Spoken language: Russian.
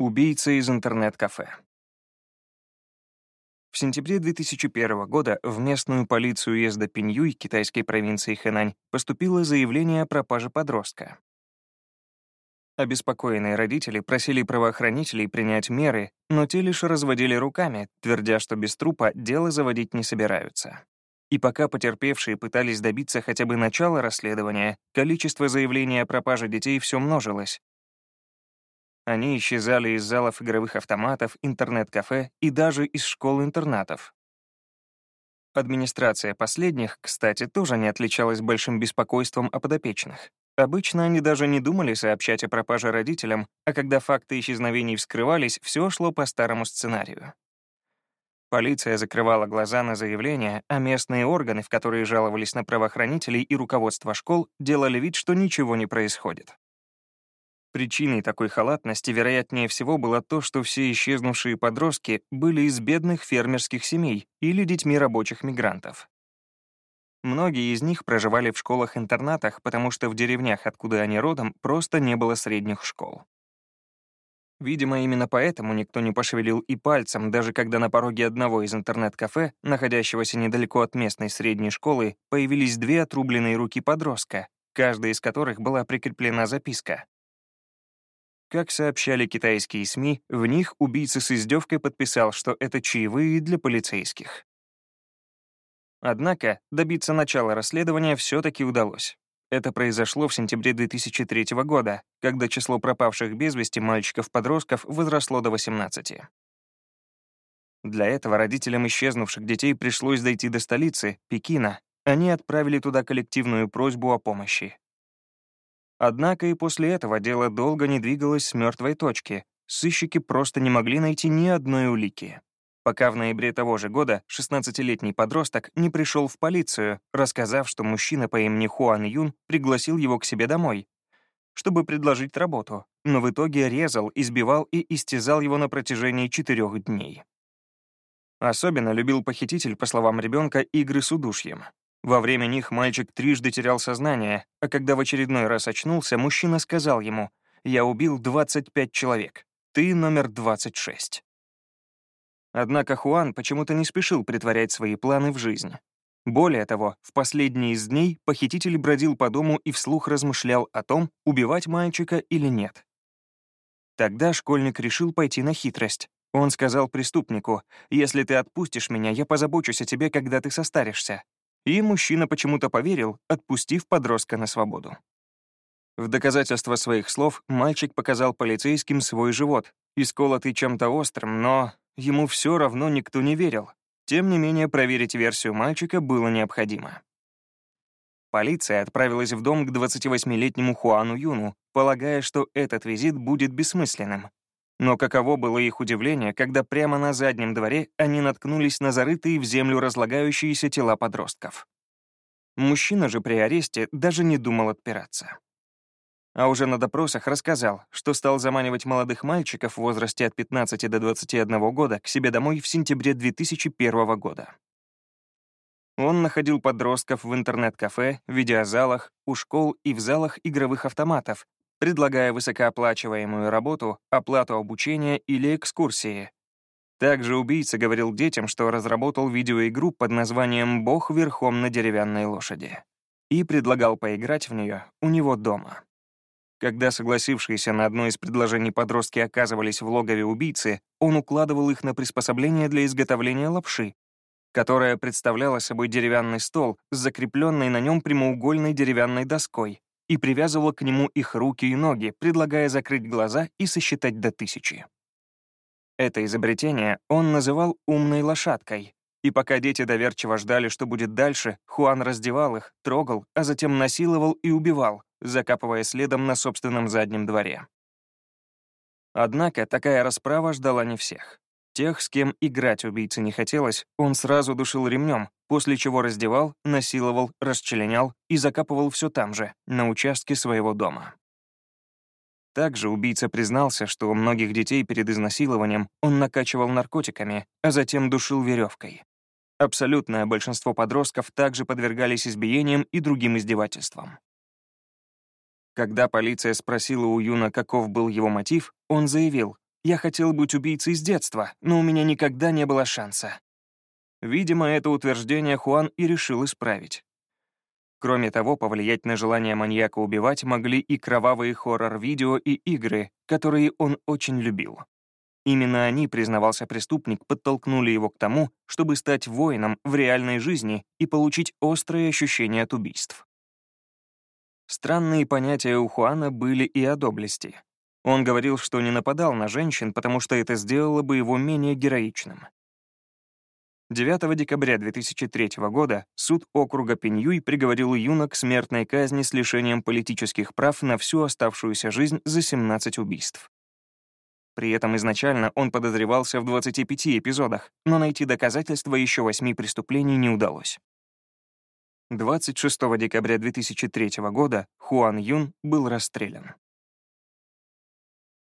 Убийца из интернет-кафе. В сентябре 2001 года в местную полицию уезда Пиньюй китайской провинции Хэнань поступило заявление о пропаже подростка. Обеспокоенные родители просили правоохранителей принять меры, но те лишь разводили руками, твердя, что без трупа дело заводить не собираются. И пока потерпевшие пытались добиться хотя бы начала расследования, количество заявлений о пропаже детей все множилось, они исчезали из залов игровых автоматов, интернет-кафе и даже из школ-интернатов. Администрация последних, кстати, тоже не отличалась большим беспокойством о подопечных. Обычно они даже не думали сообщать о пропаже родителям, а когда факты исчезновений вскрывались, все шло по старому сценарию. Полиция закрывала глаза на заявления, а местные органы, в которые жаловались на правоохранителей и руководство школ, делали вид, что ничего не происходит. Причиной такой халатности, вероятнее всего, было то, что все исчезнувшие подростки были из бедных фермерских семей или детьми рабочих мигрантов. Многие из них проживали в школах-интернатах, потому что в деревнях, откуда они родом, просто не было средних школ. Видимо, именно поэтому никто не пошевелил и пальцем, даже когда на пороге одного из интернет-кафе, находящегося недалеко от местной средней школы, появились две отрубленные руки подростка, каждая из которых была прикреплена записка как сообщали китайские СМИ, в них убийца с издевкой подписал, что это чаевые для полицейских. Однако добиться начала расследования все-таки удалось. Это произошло в сентябре 2003 года, когда число пропавших без вести мальчиков-подростков возросло до 18. Для этого родителям исчезнувших детей пришлось дойти до столицы, Пекина. Они отправили туда коллективную просьбу о помощи. Однако и после этого дело долго не двигалось с мертвой точки. Сыщики просто не могли найти ни одной улики. Пока в ноябре того же года 16-летний подросток не пришел в полицию, рассказав, что мужчина по имени Хуан Юн пригласил его к себе домой, чтобы предложить работу, но в итоге резал, избивал и истязал его на протяжении четырех дней. Особенно любил похититель, по словам ребенка, игры с удушьем. Во время них мальчик трижды терял сознание, а когда в очередной раз очнулся, мужчина сказал ему, «Я убил 25 человек. Ты номер 26». Однако Хуан почему-то не спешил притворять свои планы в жизнь. Более того, в последние из дней похититель бродил по дому и вслух размышлял о том, убивать мальчика или нет. Тогда школьник решил пойти на хитрость. Он сказал преступнику, «Если ты отпустишь меня, я позабочусь о тебе, когда ты состаришься. И мужчина почему-то поверил, отпустив подростка на свободу. В доказательство своих слов мальчик показал полицейским свой живот, исколотый чем-то острым, но ему все равно никто не верил. Тем не менее, проверить версию мальчика было необходимо. Полиция отправилась в дом к 28-летнему Хуану Юну, полагая, что этот визит будет бессмысленным. Но каково было их удивление, когда прямо на заднем дворе они наткнулись на зарытые в землю разлагающиеся тела подростков. Мужчина же при аресте даже не думал отпираться. А уже на допросах рассказал, что стал заманивать молодых мальчиков в возрасте от 15 до 21 года к себе домой в сентябре 2001 года. Он находил подростков в интернет-кафе, видеозалах, у школ и в залах игровых автоматов, предлагая высокооплачиваемую работу, оплату обучения или экскурсии. Также убийца говорил детям, что разработал видеоигру под названием «Бог верхом на деревянной лошади» и предлагал поиграть в нее у него дома. Когда согласившиеся на одно из предложений подростки оказывались в логове убийцы, он укладывал их на приспособление для изготовления лапши, которая представляла собой деревянный стол с закрепленной на нем прямоугольной деревянной доской, и привязывал к нему их руки и ноги, предлагая закрыть глаза и сосчитать до тысячи. Это изобретение он называл «умной лошадкой», и пока дети доверчиво ждали, что будет дальше, Хуан раздевал их, трогал, а затем насиловал и убивал, закапывая следом на собственном заднем дворе. Однако такая расправа ждала не всех. Тех, с кем играть убийце не хотелось, он сразу душил ремнем, после чего раздевал, насиловал, расчленял и закапывал все там же, на участке своего дома. Также убийца признался, что у многих детей перед изнасилованием он накачивал наркотиками, а затем душил веревкой. Абсолютное большинство подростков также подвергались избиениям и другим издевательствам. Когда полиция спросила у Юна, каков был его мотив, он заявил, «Я хотел быть убийцей с детства, но у меня никогда не было шанса». Видимо, это утверждение Хуан и решил исправить. Кроме того, повлиять на желание маньяка убивать могли и кровавые хоррор-видео и игры, которые он очень любил. Именно они, признавался преступник, подтолкнули его к тому, чтобы стать воином в реальной жизни и получить острые ощущения от убийств. Странные понятия у Хуана были и о доблести. Он говорил, что не нападал на женщин, потому что это сделало бы его менее героичным. 9 декабря 2003 года суд округа Пеньюй приговорил Юна к смертной казни с лишением политических прав на всю оставшуюся жизнь за 17 убийств. При этом изначально он подозревался в 25 эпизодах, но найти доказательства еще восьми преступлений не удалось. 26 декабря 2003 года Хуан Юн был расстрелян.